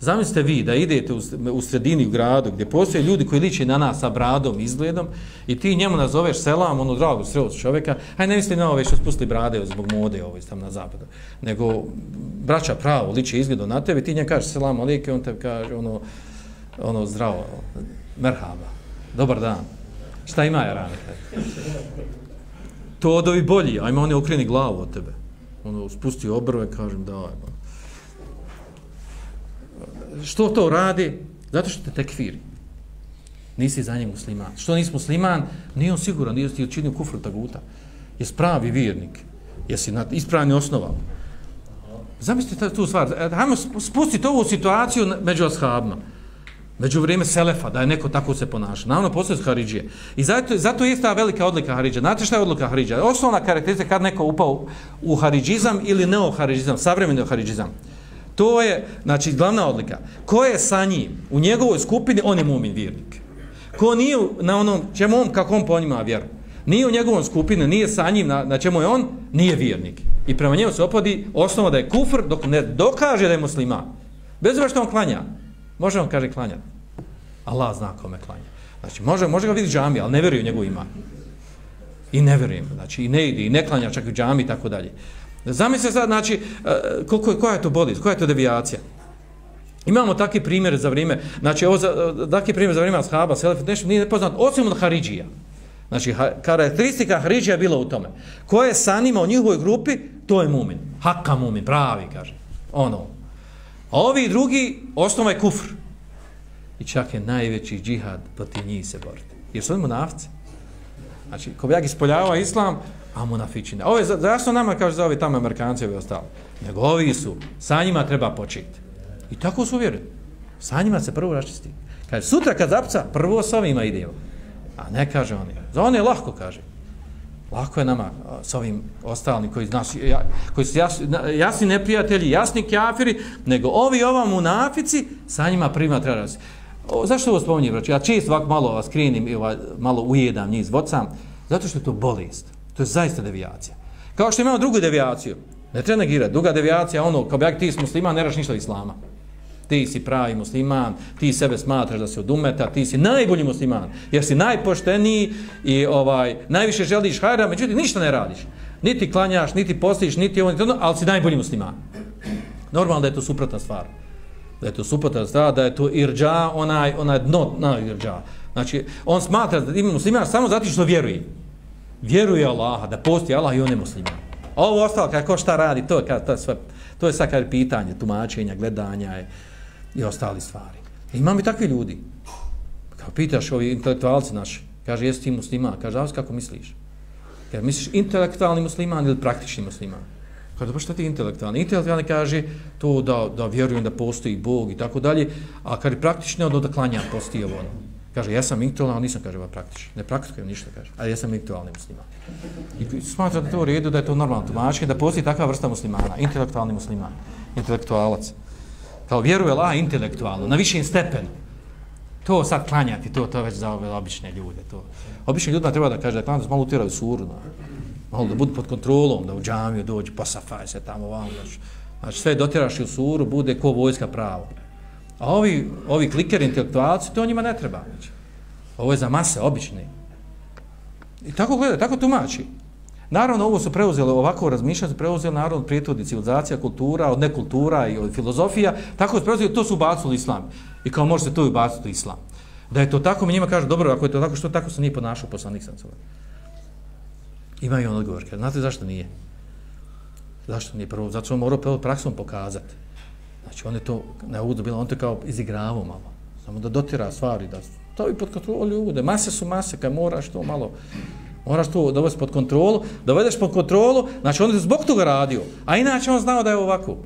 Zamislite vi da idete u, u sredini u gradu gdje postoje ljudi koji liče na nas sa bradom, izgledom i ti njemu nazoveš selam, ono drago sreo čovjeka, aj ne misli na ove što spustili brade zbog mode ovo tamo na zapadu, nego braća pravo liče izgledom na tebi, ti njemu kažeš selam alike, on te kaže ono, ono zdravo, merhaba, dobar dan, šta ima ja rane? To odovi bolji, ajme oni okreni glavu od tebe, ono spusti obrve, kažem da, ajmo što to radi? Zato što te tekfiri. Nisi za njim musliman. Što nisi musliman? Nije on siguran, nije ti učinio kufru taguta. Jesi pravi vjernik. Jesi na ispravni osnova. Zamislite tu stvar. E, hajmo spustiti ovu situaciju među ashabima. Među vrijeme Selefa, da je neko tako se ponaša. Naravno, postoje Haridžije. I zato, zato je ta velika odlika Haridža. Znate šta je odlika Haridža? Osnovna karakteristika kad neko upao u Haridžizam ili neo-Haridžizam, savremeni Haridžizam. To je, znači, glavna odlika. Ko je sa njim u njegovoj skupini, on je mumin vjernik. Ko nije na onom, čemu on, kako on po njima vjeru, nije u njegovom skupini, nije sa njim, na, na čemu je on, nije vjernik. I prema njemu se opodi osnova da je kufr, dok ne dokaže da je muslima. Bez ova što on klanja. Može on kaže klanja. Allah zna kome klanja. Znači, može, može ga vidjeti džami, ali ne vjeruje u njegov iman. I ne vjerujem. Znači, i ne ide, i ne klanja čak u džami i tako dalje. Zamislite sad, znači, e, koliko je, koja je to bolest, koja je to devijacija? Imamo takve primjer za vrijeme, znači, ovo za, e, takve primjere primjer za vrijeme ashaba, selef, nešto nije nepoznat, osim od Haridžija. Znači, karakteristika Haridžija je bila u tome. Ko je sanima u njihovoj grupi, to je mumin. Hakka mumin, pravi, kaže. Ono. A ovi drugi, osnova je kufr. I čak je najveći džihad protiv njih se boriti. Jer su oni munafci. Znači, ko bi ja ispoljava islam, a munafičine. Ove, zašto nama kaže za ovi tamo amerikanci i ostali? Nego ovi su, sa njima treba početi. I tako su uvjereni. Sa njima se prvo raščisti. Kaže, sutra kad zapca, prvo s ovima idemo. A ne kaže oni. Za one lahko kaže. Lako je nama s ovim ostalnim koji, nas, koji su jasni, jasni neprijatelji, jasni kafiri, nego ovi ova munafici, sa njima prima treba račisti. Zašto ovo spominjem? Ja čist ovako malo vas krenim i ovaj, malo ujedam njih zvocam. Zato što je to bolest. To je zaista devijacija. Kao što imamo drugu devijaciju. Ne treba negirati. Druga devijacija ono, kao bi ti si musliman, ne raš ništa islama. Ti si pravi musliman, ti sebe smatraš da si od umeta, ti si najbolji musliman, jer si najpošteniji i ovaj najviše želiš hajra, međutim ništa ne radiš. Niti klanjaš, niti postiš, niti ovo, niti ono, ali si najbolji musliman. Normalno da je to suprotna stvar. Da je to suprotna stvar, da je to irđa, onaj, onaj dno, na irđa. Znači, on smatra da ima musliman samo zato što vjeruje vjeruje Allaha, da postoji Allah i on je musliman. A ovo ostalo, kako šta radi, to je, to sve, to je sad kad pitanje, tumačenja, gledanja i, i ostali stvari. I imam i takvi ljudi. Kao pitaš ovi intelektualci naši, kaže, jesi ti musliman? Kaže, a kako misliš? Kaže, misliš intelektualni musliman ili praktični musliman? Kaže, pa šta ti intelektualni? Intelektualni kaže to da, da vjerujem da postoji Bog i tako dalje, a kad je praktični, onda da klanja postoji ovo. Ono. Kaže, ja sam intelektualni, nisam, kaže, ba, praktični. Ne praktikujem ništa, kaže, ali ja sam intelektualni musliman. I smatra da to u redu, da je to normalno tumačenje, da postoji takva vrsta muslimana, intelektualni musliman, intelektualac. Kao vjeruje Allah intelektualno, na višim stepenu. To sad klanjati, to, to već za ove obične ljude. To. Obični ljudima treba da kaže da klanjati, malo utiraju suru, malo da budu pod kontrolom, da u džamiju dođu, posafaj se tamo, vam, znači, znači sve dotiraš u suru, bude ko vojska pravo. A ovi, ovi klikeri intelektualci, to njima ne treba. Ovo je za mase, obični. I tako gleda, tako tumači. Naravno, ovo su preuzeli, ovako razmišljanje su preuzeli naravno od civilizacija, kultura, od nekultura i od filozofija, tako su preuzeli, to su ubacili islam. I kao možete to i ubaciti islam. Da je to tako, mi njima kažu, dobro, ako je to tako, što tako se nije ponašao poslanik sam sada. Ima i on odgovor, znate zašto nije? Zašto nije prvo? Zato što on morao praksom pokazati. Znači, on je to, ne uvodu bilo, on to kao izigravo malo. Samo da dotira stvari, da to i pod kontrolu ljude. Mase su mase, kad moraš to malo, moraš to dovesti pod kontrolu, dovedeš pod kontrolu, znači on je zbog toga radio. A inače on znao da je ovako.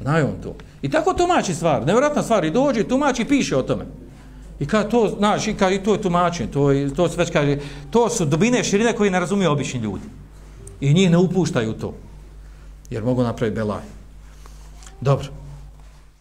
Znao on to. I tako tumači stvar, nevjerojatna stvar, i dođe, tumači i piše o tome. I kad to, znaš, i kad i to je tumačenje, to, je, to, već kaže, to su dubine širine koji ne razumiju obični ljudi. I njih ne upuštaju to. Jer mogu napraviti belaj. Dobro.